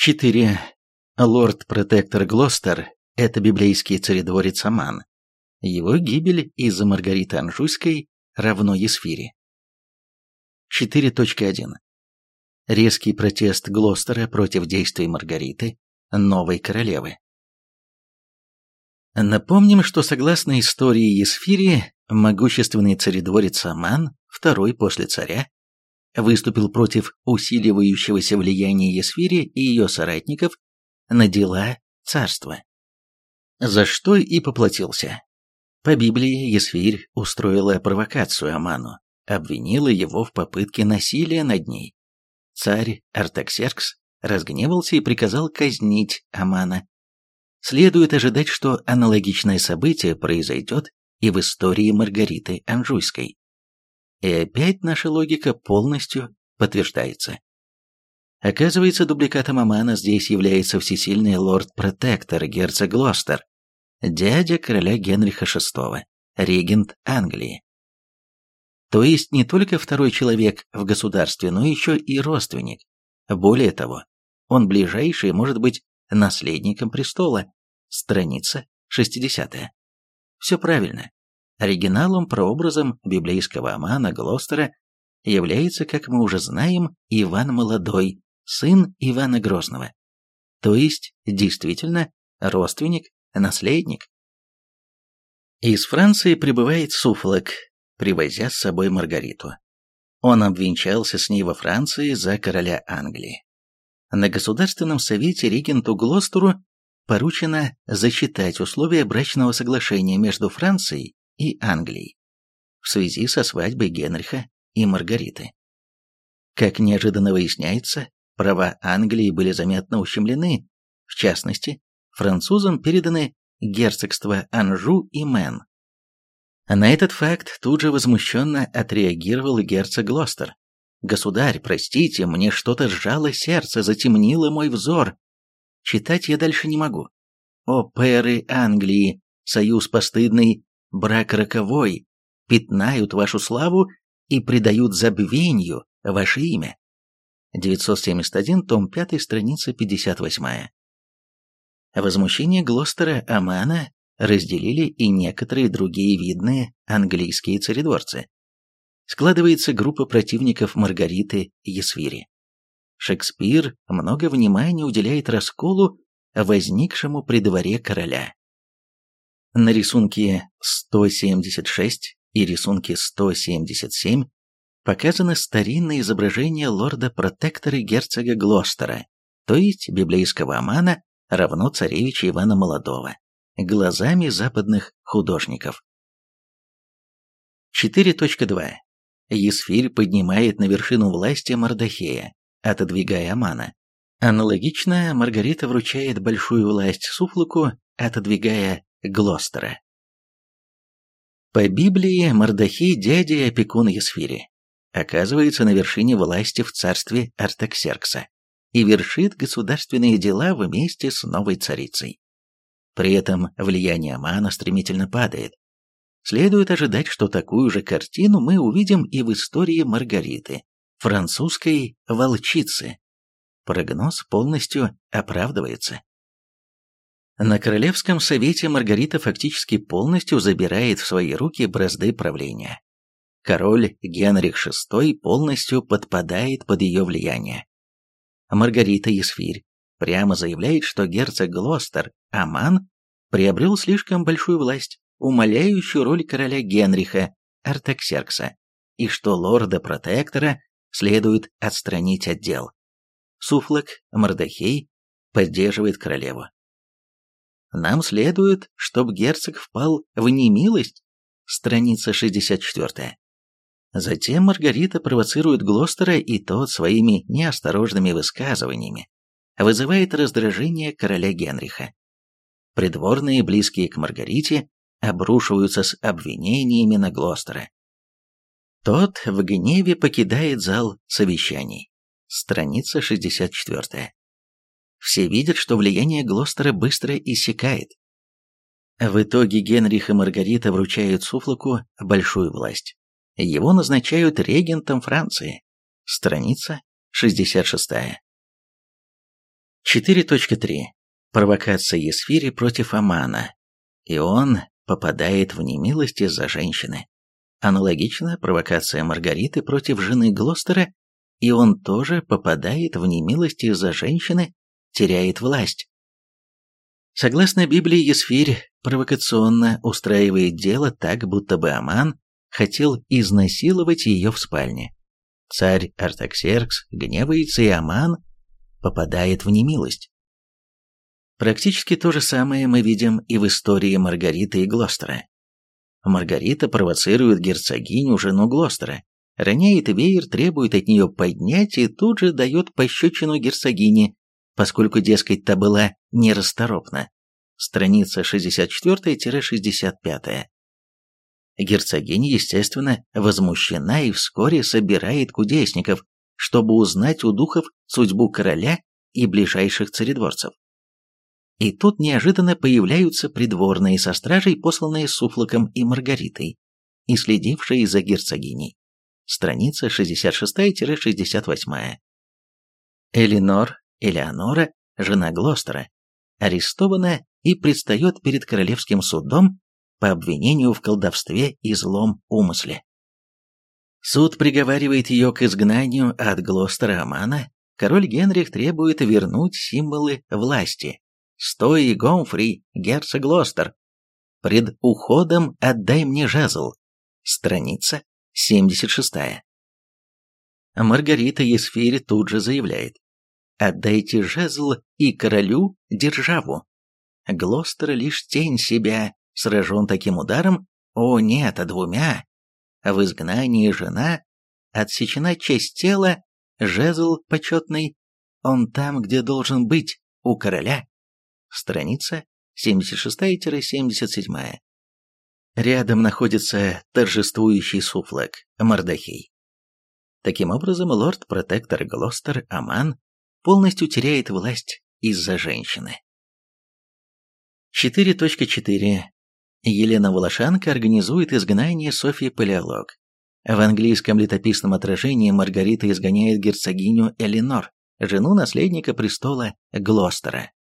4. Лорд-протектор Глостер – это библейский царедворец Аман. Его гибель из-за Маргариты Анжуйской равно Есфире. 4.1. Резкий протест Глостера против действий Маргариты, новой королевы. Напомним, что согласно истории Есфири, могущественный царедворец Аман, второй после царя, выступил против усиливающегося влияния Есфири и ее соратников на дела царства. За что и поплатился. По Библии Есфирь устроила провокацию Аману, обвинила его в попытке насилия над ней. Царь Артаксеркс разгневался и приказал казнить Амана. Следует ожидать, что аналогичное событие произойдет и в истории Маргариты Анжуйской. И опять наша логика полностью подтверждается. Оказывается, дубликатом Амана здесь является всесильный лорд-протектор герцог Глостер, дядя короля Генриха VI, регент Англии. То есть не только второй человек в государстве, но еще и родственник. Более того, он ближайший может быть наследником престола. Страница 60. Все правильно. Оригиналом прообразом библейского Амана Глостера является, как мы уже знаем, Иван Молодой, сын Ивана Грозного. То есть, действительно, родственник, наследник. Из Франции прибывает Суфлок, привозя с собой Маргариту. Он обвенчался с ней во Франции за короля Англии. На Государственном совете регенту Глостеру поручено зачитать условия брачного соглашения между Францией и Англией в связи со свадьбой Генриха и Маргариты. Как неожиданно выясняется, права Англии были заметно ущемлены, в частности, французам переданы герцогства Анжу и Мэн. На этот факт тут же возмущенно отреагировал герцог Глостер. «Государь, простите, мне что-то сжало сердце, затемнило мой взор. Читать я дальше не могу. О, пэры Англии, союз постыдный брак роковой, пятнают вашу славу и предают забвению ваше имя. 971, том 5, страница 58. Возмущение Глостера Амана разделили и некоторые другие видные английские царедворцы. Складывается группа противников Маргариты Есвири. Шекспир много внимания уделяет расколу, возникшему при дворе короля. На рисунке 176 и рисунке 177 показано старинное изображение лорда-протектора герцога Глостера, то есть библейского Амана, равно царевича Ивана Молодого, глазами западных художников. 4.2. Есфирь поднимает на вершину власти Мардахея, отодвигая Амана. Аналогично Маргарита вручает большую власть Суфлуку, отодвигая Глостера. По Библии Мардахей дядя и опекун Есфири оказывается на вершине власти в царстве Артаксеркса и вершит государственные дела вместе с новой царицей. При этом влияние Амана стремительно падает. Следует ожидать, что такую же картину мы увидим и в истории Маргариты, французской волчицы. Прогноз полностью оправдывается. На Королевском совете Маргарита фактически полностью забирает в свои руки бразды правления. Король Генрих VI полностью подпадает под ее влияние. Маргарита Есфирь прямо заявляет, что герцог Глостер, Аман, приобрел слишком большую власть, умаляющую роль короля Генриха, Артаксеркса, и что лорда-протектора следует отстранить от дел. Суфлок Мардахей поддерживает королеву. Нам следует, чтобы герцог впал в немилость. Страница 64. Затем Маргарита провоцирует Глостера, и тот своими неосторожными высказываниями вызывает раздражение короля Генриха. Придворные, близкие к Маргарите, обрушиваются с обвинениями на Глостера. Тот в гневе покидает зал совещаний. Страница 64. Все видят, что влияние Глостера быстро иссякает. В итоге Генрих и Маргарита вручают Суфлоку большую власть. Его назначают регентом Франции. Страница 66. 4.3. Провокация Есфири против Амана. И он попадает в немилость из-за женщины. Аналогично провокация Маргариты против жены Глостера, и он тоже попадает в немилость из-за женщины, теряет власть. Согласно Библии, Есфирь провокационно устраивает дело так, будто бы Аман хотел изнасиловать ее в спальне. Царь Артаксеркс гневается, и Аман попадает в немилость. Практически то же самое мы видим и в истории Маргариты и Глостера. Маргарита провоцирует герцогиню, жену Глостера, роняет веер, требует от нее поднять и тут же дает пощечину герцогине, поскольку, дескать, та была нерасторопна. Страница 64-65. Герцогиня, естественно, возмущена и вскоре собирает кудесников, чтобы узнать у духов судьбу короля и ближайших царедворцев. И тут неожиданно появляются придворные со стражей, посланные Суфлоком и Маргаритой, и следившие за герцогиней. Страница 66-68. Элинор, Элеонора, жена Глостера, арестована и предстает перед королевским судом по обвинению в колдовстве и злом умысле. Суд приговаривает ее к изгнанию от Глостера Амана, король Генрих требует вернуть символы власти. «Стой, Гомфри, герцог Глостер! Пред уходом отдай мне жезл!» Страница 76. Маргарита Есфирь тут же заявляет «Отдайте жезл и королю державу!» Глостер лишь тень себя, сражен таким ударом, о нет, а двумя. В изгнании жена, отсечена часть тела, жезл почетный, он там, где должен быть, у короля. Страница 76-77. Рядом находится торжествующий суфлаг Мардахей. Таким образом, лорд-протектор Глостер Аман полностью теряет власть из-за женщины. 4.4. Елена Волошанка организует изгнание Софьи Палеолог. В английском летописном отражении Маргарита изгоняет герцогиню Элинор, жену наследника престола Глостера.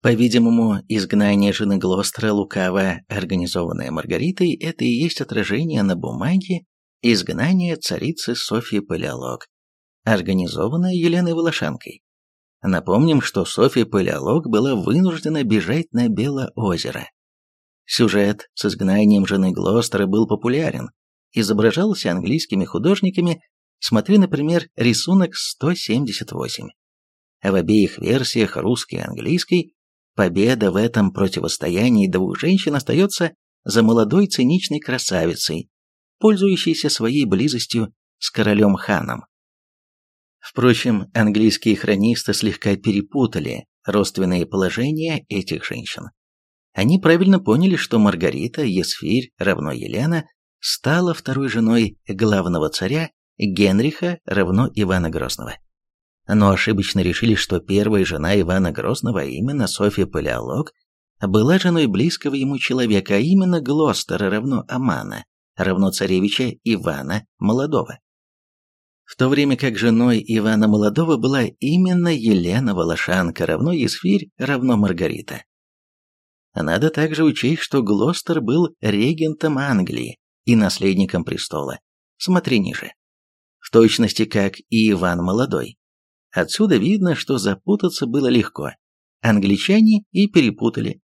По-видимому, изгнание жены Глостера, лукаво организованное Маргаритой, это и есть отражение на бумаге изгнания царицы Софьи Палеолог, организованное Еленой Волошанкой. Напомним, что Софья Палеолог была вынуждена бежать на Белоозеро. Сюжет с изгнанием жены Глостера был популярен, изображался английскими художниками, смотри, например, рисунок 178. В обеих версиях, русской и английской, победа в этом противостоянии двух женщин остается за молодой циничной красавицей, пользующейся своей близостью с королем Ханом. Впрочем, английские хронисты слегка перепутали родственные положения этих женщин. Они правильно поняли, что Маргарита, Есфирь, равно Елена, стала второй женой главного царя Генриха, равно Ивана Грозного. Но ошибочно решили, что первая жена Ивана Грозного, а именно Софья Палеолог, была женой близкого ему человека, а именно Глостера, равно Амана, равно царевича Ивана Молодого в то время как женой Ивана Молодого была именно Елена Волошанка, равно Есфирь, равно Маргарита. Надо также учесть, что Глостер был регентом Англии и наследником престола. Смотри ниже. В точности, как и Иван Молодой. Отсюда видно, что запутаться было легко. Англичане и перепутали.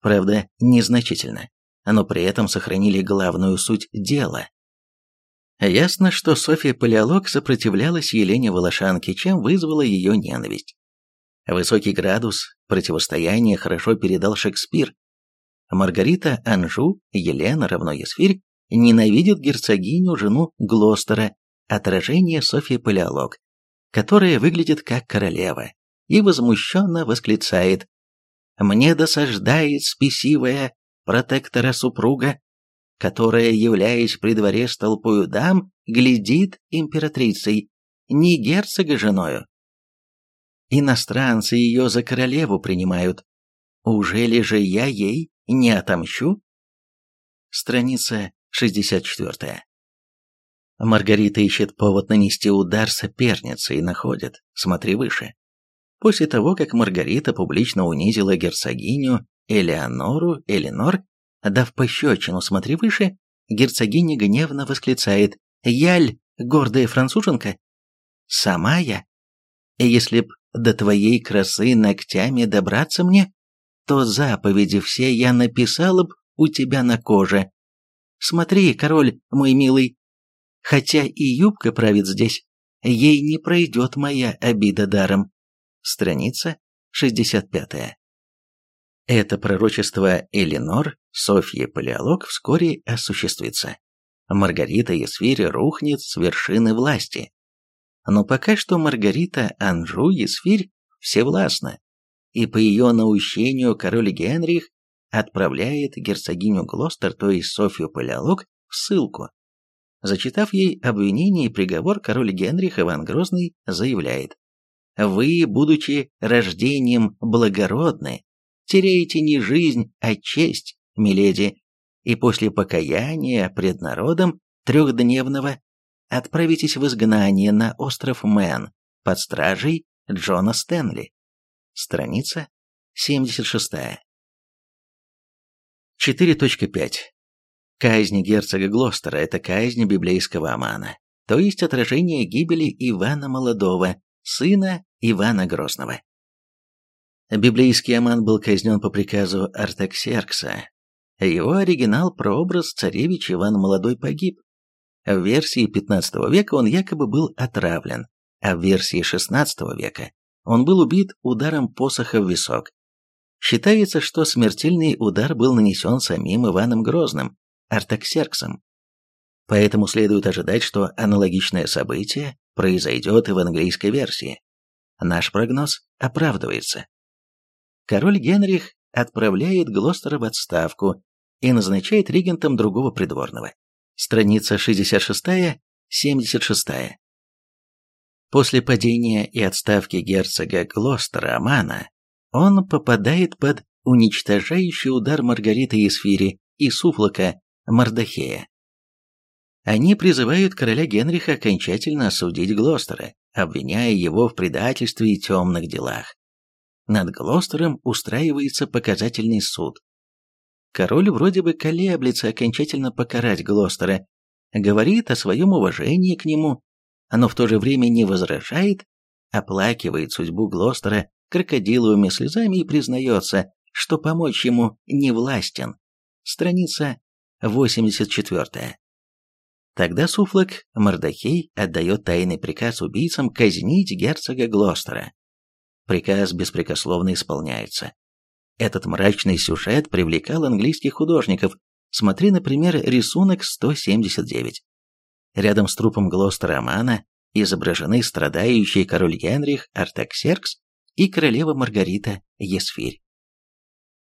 Правда, незначительно, но при этом сохранили главную суть дела. Ясно, что Софья Палеолог сопротивлялась Елене Волошанке, чем вызвала ее ненависть. Высокий градус противостояния хорошо передал Шекспир. Маргарита Анжу, Елена равно Есфирь, ненавидит герцогиню, жену Глостера, отражение Софьи Палеолог, которая выглядит как королева, и возмущенно восклицает «Мне досаждает спесивая протектора супруга, которая, являясь при дворе с толпою дам, глядит императрицей, не герцога женою. Иностранцы ее за королеву принимают. Ужели же я ей не отомщу? Страница 64. Маргарита ищет повод нанести удар сопернице и находит, смотри выше. После того, как Маргарита публично унизила герцогиню Элеонору Эленор, дав пощечину «Смотри выше», герцогиня гневно восклицает «Яль, гордая француженка!» «Сама я? Если б до твоей красы ногтями добраться мне, то заповеди все я написала б у тебя на коже. Смотри, король мой милый, хотя и юбка правит здесь, ей не пройдет моя обида даром. Страница 65. Это пророчество Элинор, Софья Палеолог, вскоре осуществится. Маргарита Есфирь рухнет с вершины власти. Но пока что Маргарита Анжу Есфирь всевластна, и по ее наущению король Генрих отправляет герцогиню Глостер, то есть Софью Палеолог, в ссылку. Зачитав ей обвинение и приговор, король Генрих Иван Грозный заявляет, вы, будучи рождением благородны, теряете не жизнь, а честь, миледи, и после покаяния пред народом трехдневного отправитесь в изгнание на остров Мэн под стражей Джона Стэнли. Страница 76. 4.5. Казнь герцога Глостера – это казнь библейского Амана, то есть отражение гибели Ивана Молодого, сына Ивана Грозного. Библейский Аман был казнен по приказу Артаксеркса. Его оригинал прообраз царевич Иван Молодой погиб. В версии XV века он якобы был отравлен, а в версии XVI века он был убит ударом посоха в висок. Считается, что смертельный удар был нанесен самим Иваном Грозным, Артаксерксом. Поэтому следует ожидать, что аналогичное событие произойдет и в английской версии. Наш прогноз оправдывается. Король Генрих отправляет Глостера в отставку и назначает регентом другого придворного. Страница 66-76. После падения и отставки герцога Глостера Амана он попадает под уничтожающий удар Маргариты Есфири и Суфлока Мардахея. Они призывают короля Генриха окончательно осудить Глостера, обвиняя его в предательстве и темных делах. Над Глостером устраивается показательный суд. Король вроде бы колеблется окончательно покарать Глостера, говорит о своем уважении к нему, но в то же время не возражает, оплакивает судьбу Глостера крокодиловыми слезами и признается, что помочь ему не властен. Страница 84. Тогда Суфлок Мордахей отдает тайный приказ убийцам казнить герцога Глостера. Приказ беспрекословно исполняется. Этот мрачный сюжет привлекал английских художников. Смотри, например, рисунок 179. Рядом с трупом Глостера Амана изображены страдающий король Генрих Артаксеркс и королева Маргарита Есфирь.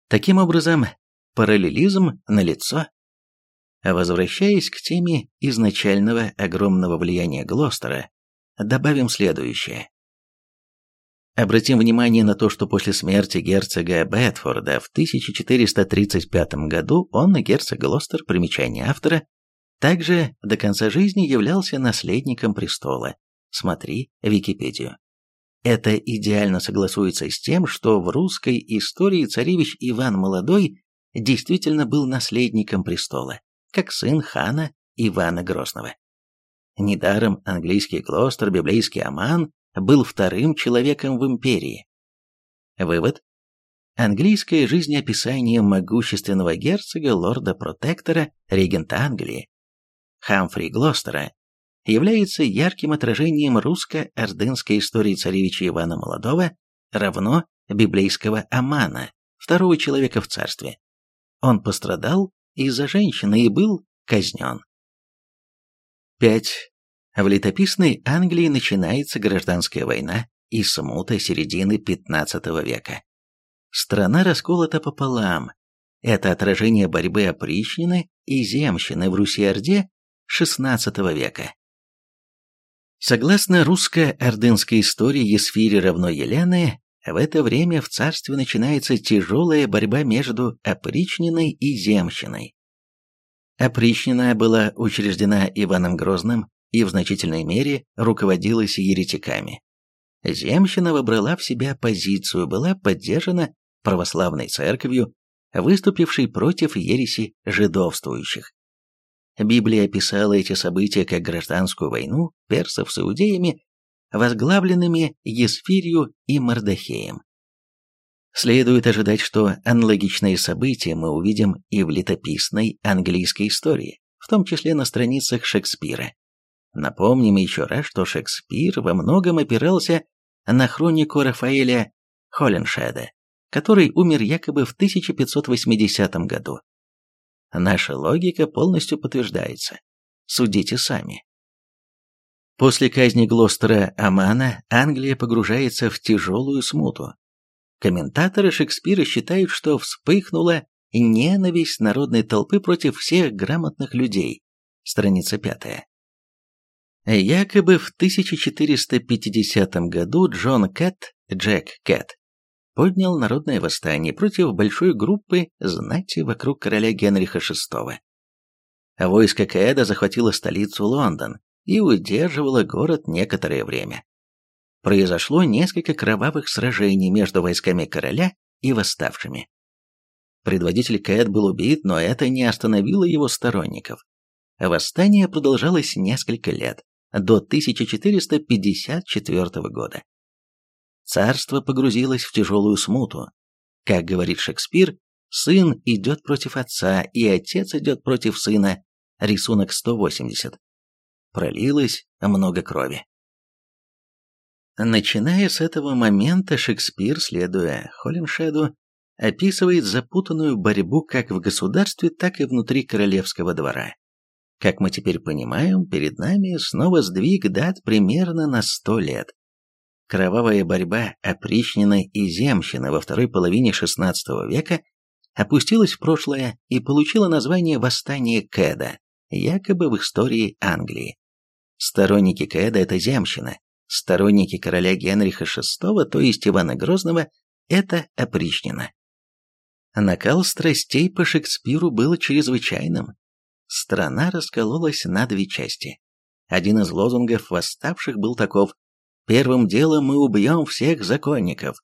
Таким образом, параллелизм налицо. Возвращаясь к теме изначального огромного влияния Глостера, добавим следующее. Обратим внимание на то, что после смерти герцога Бетфорда в 1435 году он, герцог Глостер, примечание автора, также до конца жизни являлся наследником престола. Смотри Википедию. Это идеально согласуется с тем, что в русской истории царевич Иван Молодой действительно был наследником престола как сын хана Ивана Грозного. Недаром английский Глостер, библейский Аман, был вторым человеком в империи. Вывод. Английское жизнеописание могущественного герцога, лорда-протектора, регента Англии, Хамфри Глостера, является ярким отражением русско-ордынской истории царевича Ивана Молодого, равно библейского Амана, второго человека в царстве. Он пострадал из-за женщины и был казнен. 5. В летописной Англии начинается гражданская война и смута середины XV века. Страна расколота пополам. Это отражение борьбы опричнины и земщины в Руси-Орде XVI века. Согласно русско-ордынской истории Есфири равно Елены, в это время в царстве начинается тяжелая борьба между опричниной и земщиной. Опричнина была учреждена Иваном Грозным и в значительной мере руководилась еретиками. Земщина выбрала в себя позицию, была поддержана православной церковью, выступившей против ереси жидовствующих. Библия описала эти события как гражданскую войну персов с иудеями, возглавленными Есфирью и Мардахеем. Следует ожидать, что аналогичные события мы увидим и в летописной английской истории, в том числе на страницах Шекспира. Напомним еще раз, что Шекспир во многом опирался на хронику Рафаэля Холленшеда, который умер якобы в 1580 году. Наша логика полностью подтверждается. Судите сами. После казни Глостера Амана Англия погружается в тяжелую смуту. Комментаторы Шекспира считают, что вспыхнула ненависть народной толпы против всех грамотных людей. Страница пятая. Якобы в 1450 году Джон Кэт, Джек Кэт, поднял народное восстание против большой группы знати вокруг короля Генриха VI. Войско Кэда захватило столицу Лондон и удерживало город некоторое время. Произошло несколько кровавых сражений между войсками короля и восставшими. Предводитель Кэт был убит, но это не остановило его сторонников. Восстание продолжалось несколько лет до 1454 года. Царство погрузилось в тяжелую смуту. Как говорит Шекспир, сын идет против отца, и отец идет против сына. Рисунок 180. Пролилось много крови. Начиная с этого момента, Шекспир, следуя Холлиншеду, описывает запутанную борьбу как в государстве, так и внутри королевского двора. Как мы теперь понимаем, перед нами снова сдвиг дат примерно на сто лет. Кровавая борьба опричнины и земщины во второй половине XVI века опустилась в прошлое и получила название «Восстание Кэда», якобы в истории Англии. Сторонники Кэда – это земщина, сторонники короля Генриха VI, то есть Ивана Грозного, это опричнина. Накал страстей по Шекспиру был чрезвычайным, страна раскололась на две части. Один из лозунгов восставших был таков «Первым делом мы убьем всех законников».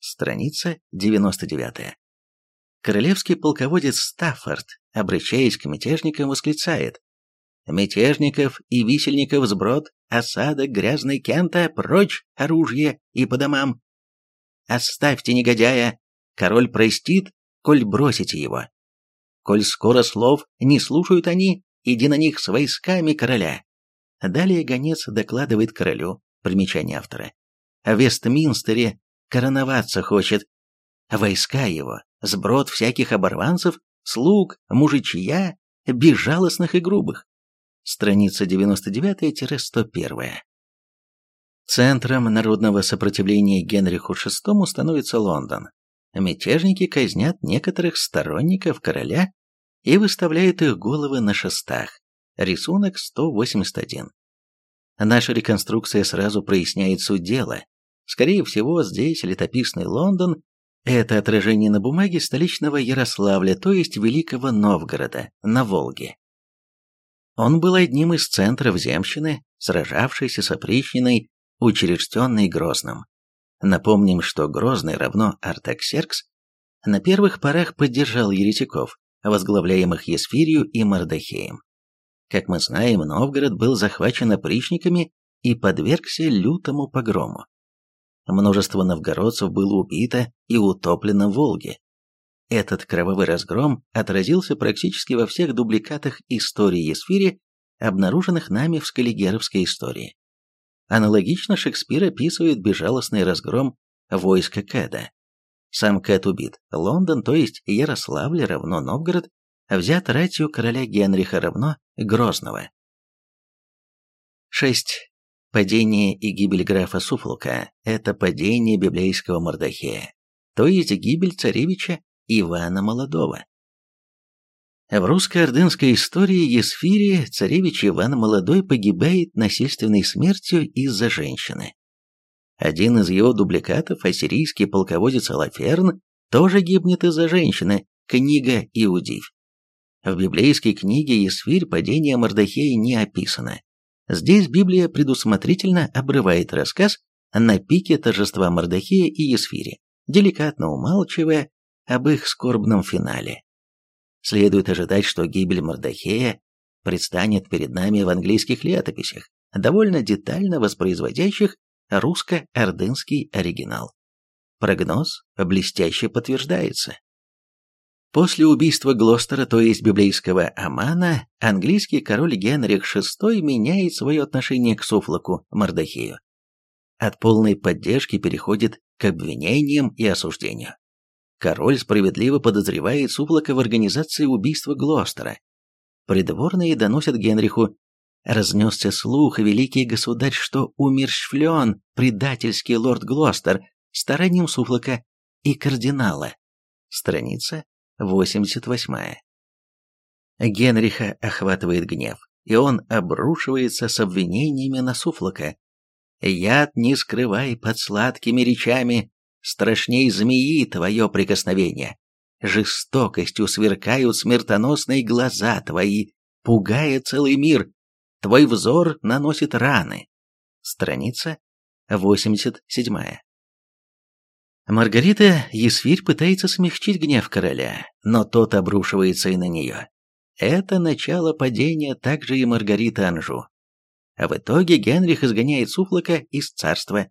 Страница 99. Королевский полководец Стаффорд, обращаясь к мятежникам, восклицает «Мятежников и висельников сброд, осадок грязный Кента, прочь оружие и по домам! Оставьте негодяя, король простит, коль бросите его. Коль скоро слов не слушают они, иди на них с войсками короля. Далее гонец докладывает королю, примечание автора. В Вестминстере короноваться хочет. Войска его, сброд всяких оборванцев, слуг, мужичья, безжалостных и грубых. Страница 99-101. Центром народного сопротивления Генриху VI становится Лондон. Мятежники казнят некоторых сторонников короля и выставляют их головы на шестах. Рисунок 181. Наша реконструкция сразу проясняет суть дела. Скорее всего, здесь летописный Лондон – это отражение на бумаге столичного Ярославля, то есть Великого Новгорода, на Волге. Он был одним из центров земщины, сражавшейся с опричниной, учрежденной Грозным. Напомним, что Грозный равно Артаксеркс на первых порах поддержал еретиков, возглавляемых Есфирью и Мардахеем. Как мы знаем, Новгород был захвачен опричниками и подвергся лютому погрому. Множество новгородцев было убито и утоплено в Волге. Этот кровавый разгром отразился практически во всех дубликатах истории Есфири, обнаруженных нами в Скаллигеровской истории. Аналогично Шекспир описывает безжалостный разгром войска Кэда. Сам Кэт убит. Лондон, то есть Ярославль равно Новгород, взят ратью короля Генриха равно Грозного. 6. Падение и гибель графа Суфолка – это падение библейского Мордахея, то есть гибель царевича Ивана Молодого. В русско-ордынской истории Есфирии царевич Иван Молодой погибает насильственной смертью из-за женщины. Один из его дубликатов, ассирийский полководец Алаферн, тоже гибнет из-за женщины, книга Иудив. В библейской книге Есфирь падение Мордахея не описано. Здесь Библия предусмотрительно обрывает рассказ, на пике торжества Мордахея и Есфири, деликатно умалчивая об их скорбном финале. Следует ожидать, что гибель Мордахея предстанет перед нами в английских летописях, довольно детально воспроизводящих русско-ордынский оригинал. Прогноз блестяще подтверждается. После убийства Глостера, то есть библейского Амана, английский король Генрих VI меняет свое отношение к Суфлоку, Мордахею. От полной поддержки переходит к обвинениям и осуждению. Король справедливо подозревает Суфлока в организации убийства Глостера. Придворные доносят Генриху, разнесся слух, великий государь, что умерщвлен предательский лорд Глостер старанием Суфлока и кардинала. Страница 88. Генриха охватывает гнев, и он обрушивается с обвинениями на Суфлока. «Яд не скрывай под сладкими речами, страшней змеи твое прикосновение. Жестокостью сверкают смертоносные глаза твои, пугая целый мир. Твой взор наносит раны». Страница 87. Маргарита Есфирь пытается смягчить гнев короля, но тот обрушивается и на нее. Это начало падения также и Маргариты Анжу. А в итоге Генрих изгоняет Суфлока из царства,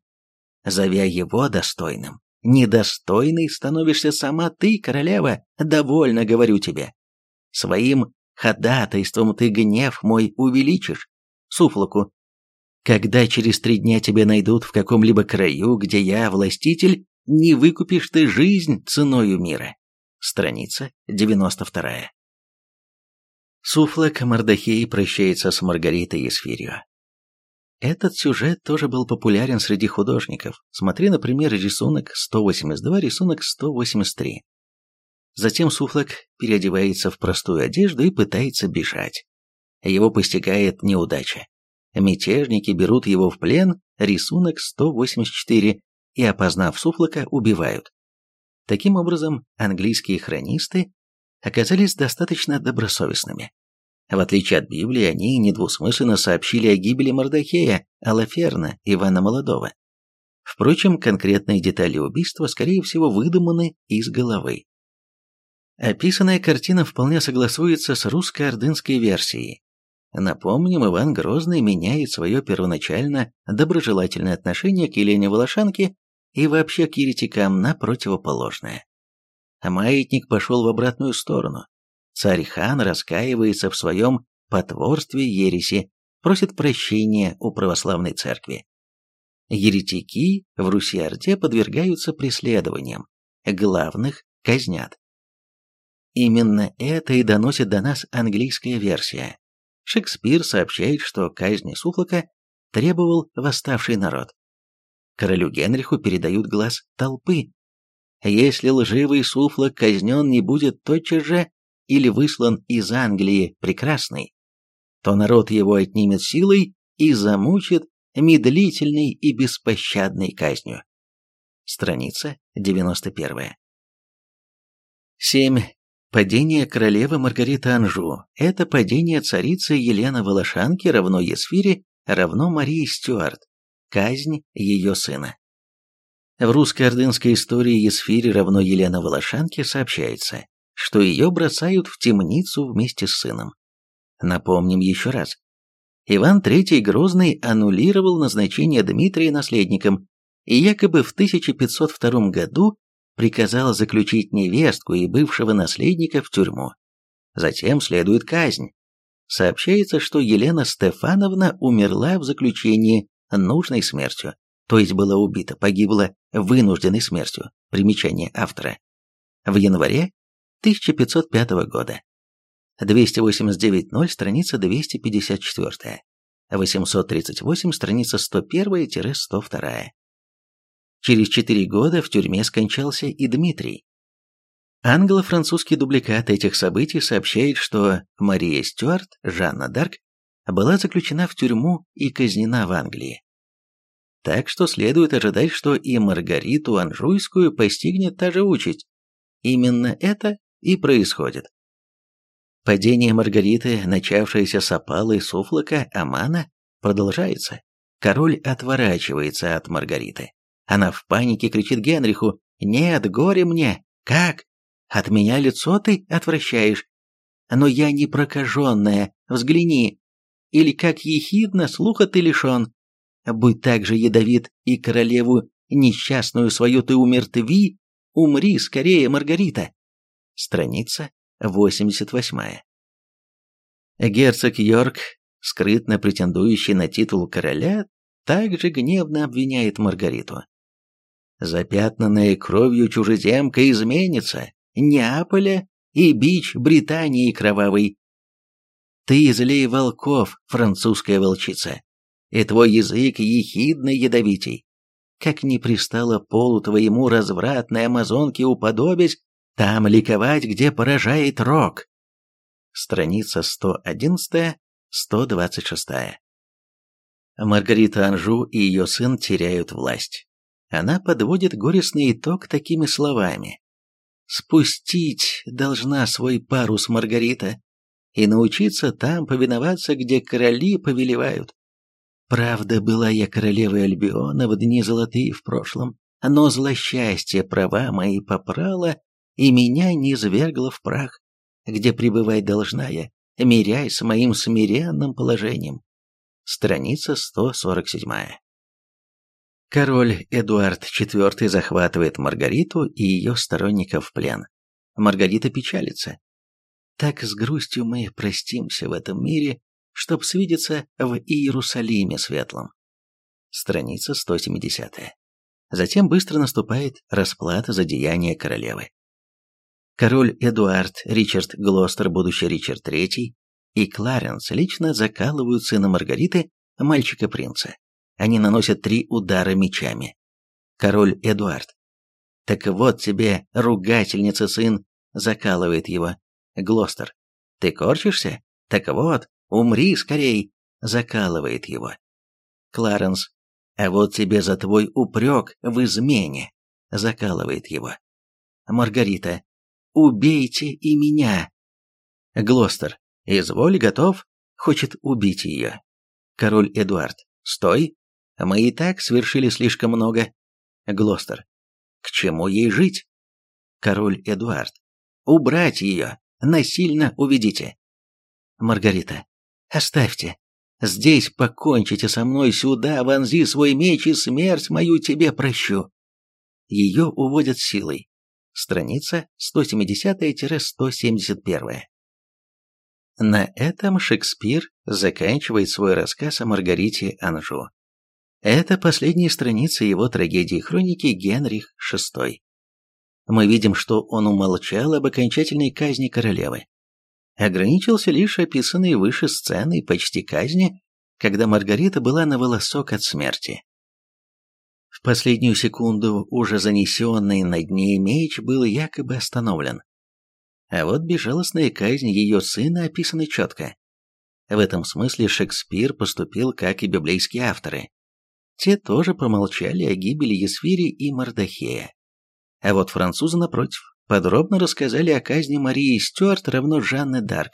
зовя его достойным. Недостойной становишься сама ты, королева, довольно говорю тебе. Своим ходатайством ты гнев мой увеличишь, Суфлоку. Когда через три дня тебя найдут в каком-либо краю, где я властитель, не выкупишь ты жизнь ценою мира. Страница 92. Суфлак Мардахей прощается с Маргаритой Есфирью. Этот сюжет тоже был популярен среди художников. Смотри, например, рисунок 182, рисунок 183. Затем Суфлак переодевается в простую одежду и пытается бежать. Его постигает неудача. Мятежники берут его в плен, рисунок 184, и, опознав Суфлока, убивают. Таким образом, английские хронисты оказались достаточно добросовестными. В отличие от Библии, они недвусмысленно сообщили о гибели Мордахея, Алаферна, Ивана Молодого. Впрочем, конкретные детали убийства, скорее всего, выдуманы из головы. Описанная картина вполне согласуется с русско-ордынской версией. Напомним, Иван Грозный меняет свое первоначально доброжелательное отношение к Елене Волошанке и вообще к еретикам на противоположное. А маятник пошел в обратную сторону. Царь хан раскаивается в своем потворстве ереси, просит прощения у православной церкви. Еретики в Руси-Орде подвергаются преследованиям, главных казнят. Именно это и доносит до нас английская версия. Шекспир сообщает, что казни Суфлока требовал восставший народ королю Генриху передают глаз толпы. Если лживый суфлок казнен не будет тотчас же или выслан из Англии прекрасный, то народ его отнимет силой и замучит медлительной и беспощадной казнью. Страница 91. 7. Падение королевы Маргариты Анжу – это падение царицы Елены Волошанки равно Есфире равно Марии Стюарт казнь ее сына. В русской ордынской истории Есфири равно Елена Волошанке сообщается, что ее бросают в темницу вместе с сыном. Напомним еще раз. Иван III Грозный аннулировал назначение Дмитрия наследником и якобы в 1502 году приказал заключить невестку и бывшего наследника в тюрьму. Затем следует казнь. Сообщается, что Елена Стефановна умерла в заключении нужной смертью, то есть была убита, погибла вынужденной смертью. Примечание автора. В январе 1505 года. 289.0, страница 254. 838, страница 101-102. Через четыре года в тюрьме скончался и Дмитрий. Англо-французский дубликат этих событий сообщает, что Мария Стюарт, Жанна Дарк, была заключена в тюрьму и казнена в Англии. Так что следует ожидать, что и Маргариту Анжуйскую постигнет та же участь. Именно это и происходит. Падение Маргариты, начавшееся с опалы суфлока Амана, продолжается. Король отворачивается от Маргариты. Она в панике кричит Генриху «Нет, горе мне! Как? От меня лицо ты отвращаешь? Но я не прокаженная, взгляни! Или как ехидно, слуха ты лишен! Будь так же ядовит и королеву несчастную свою ты умертви, умри скорее, Маргарита!» Страница 88. Герцог Йорк, скрытно претендующий на титул короля, также гневно обвиняет Маргариту. Запятнанная кровью чужеземка изменится, Неаполя и бич Британии кровавый. Ты злей волков, французская волчица, и твой язык ехидный ядовитей. Как не пристало полу твоему развратной амазонке уподобясь, там ликовать, где поражает рок. Страница 111-126. Маргарита Анжу и ее сын теряют власть. Она подводит горестный итог такими словами. «Спустить должна свой парус Маргарита и научиться там повиноваться, где короли повелевают. Правда, была я королевой Альбиона в дни золотые в прошлом, но злосчастье права мои попрало и меня не звергло в прах, где пребывать должна я, миряй с моим смиренным положением. Страница 147. Король Эдуард IV захватывает Маргариту и ее сторонников в плен. Маргарита печалится. Так с грустью мы простимся в этом мире, чтоб свидеться в Иерусалиме светлом. Страница 170. Затем быстро наступает расплата за деяния королевы. Король Эдуард, Ричард Глостер, будущий Ричард III, и Кларенс лично закалывают сына Маргариты, мальчика-принца. Они наносят три удара мечами. Король Эдуард. Так вот тебе, ругательница сын, закалывает его. Глостер. Ты корчишься? Так вот, умри скорей, закалывает его. Кларенс. А вот тебе за твой упрек в измене, закалывает его. Маргарита. Убейте и меня. Глостер. Изволь, готов, хочет убить ее. Король Эдуард. Стой. Мы и так свершили слишком много. Глостер. К чему ей жить? Король Эдуард. Убрать ее. Насильно уведите. Маргарита. Оставьте. Здесь покончите со мной, сюда вонзи свой меч, и смерть мою тебе прощу. Ее уводят силой страница 170-171. На этом Шекспир заканчивает свой рассказ о Маргарите Анжу. Это последняя страница его трагедии-хроники Генрих VI. Мы видим, что он умолчал об окончательной казни королевы. Ограничился лишь описанной выше сценой почти казни, когда Маргарита была на волосок от смерти. Последнюю секунду уже занесенный над ней меч был якобы остановлен. А вот безжалостная казнь ее сына описана четко. В этом смысле Шекспир поступил, как и библейские авторы. Те тоже промолчали о гибели Есфири и Мардахея. А вот французы, напротив, подробно рассказали о казни Марии Стюарт равно Жанны Дарк,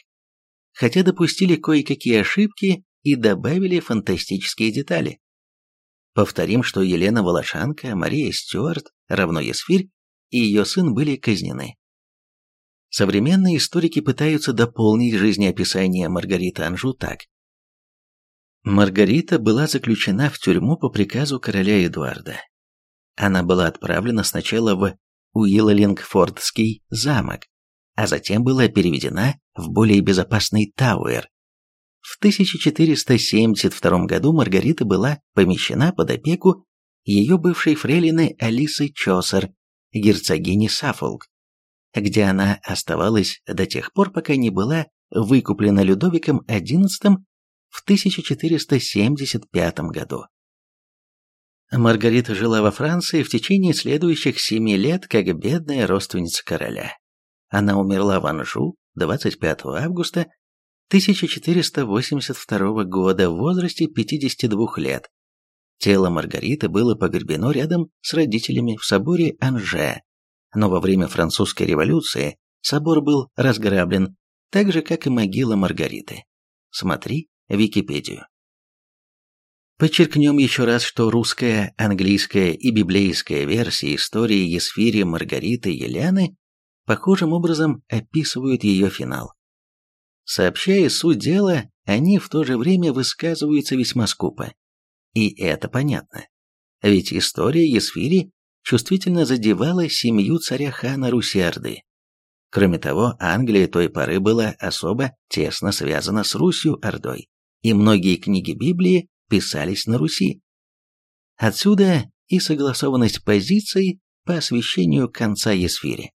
хотя допустили кое-какие ошибки и добавили фантастические детали. Повторим, что Елена Волошанка, Мария Стюарт, равно Есфирь и ее сын были казнены. Современные историки пытаются дополнить жизнеописание Маргариты Анжу так. Маргарита была заключена в тюрьму по приказу короля Эдуарда. Она была отправлена сначала в Уиллалингфордский замок, а затем была переведена в более безопасный Тауэр, в 1472 году Маргарита была помещена под опеку ее бывшей фрейлины Алисы Чосер, герцогини Саффолк, где она оставалась до тех пор, пока не была выкуплена Людовиком XI в 1475 году. Маргарита жила во Франции в течение следующих семи лет как бедная родственница короля. Она умерла в Анжу 25 августа 1482 года в возрасте 52 лет. Тело Маргариты было погребено рядом с родителями в соборе Анже, но во время французской революции собор был разграблен, так же, как и могила Маргариты. Смотри Википедию. Подчеркнем еще раз, что русская, английская и библейская версии истории Есфири Маргариты Еляны похожим образом описывают ее финал. Сообщая суть дела, они в то же время высказываются весьма скупо. И это понятно. Ведь история Есфири чувствительно задевала семью царя хана Русиарды. Кроме того, Англия той поры была особо тесно связана с Русью-Ордой, и многие книги Библии писались на Руси. Отсюда и согласованность позиций по освещению конца Есфири.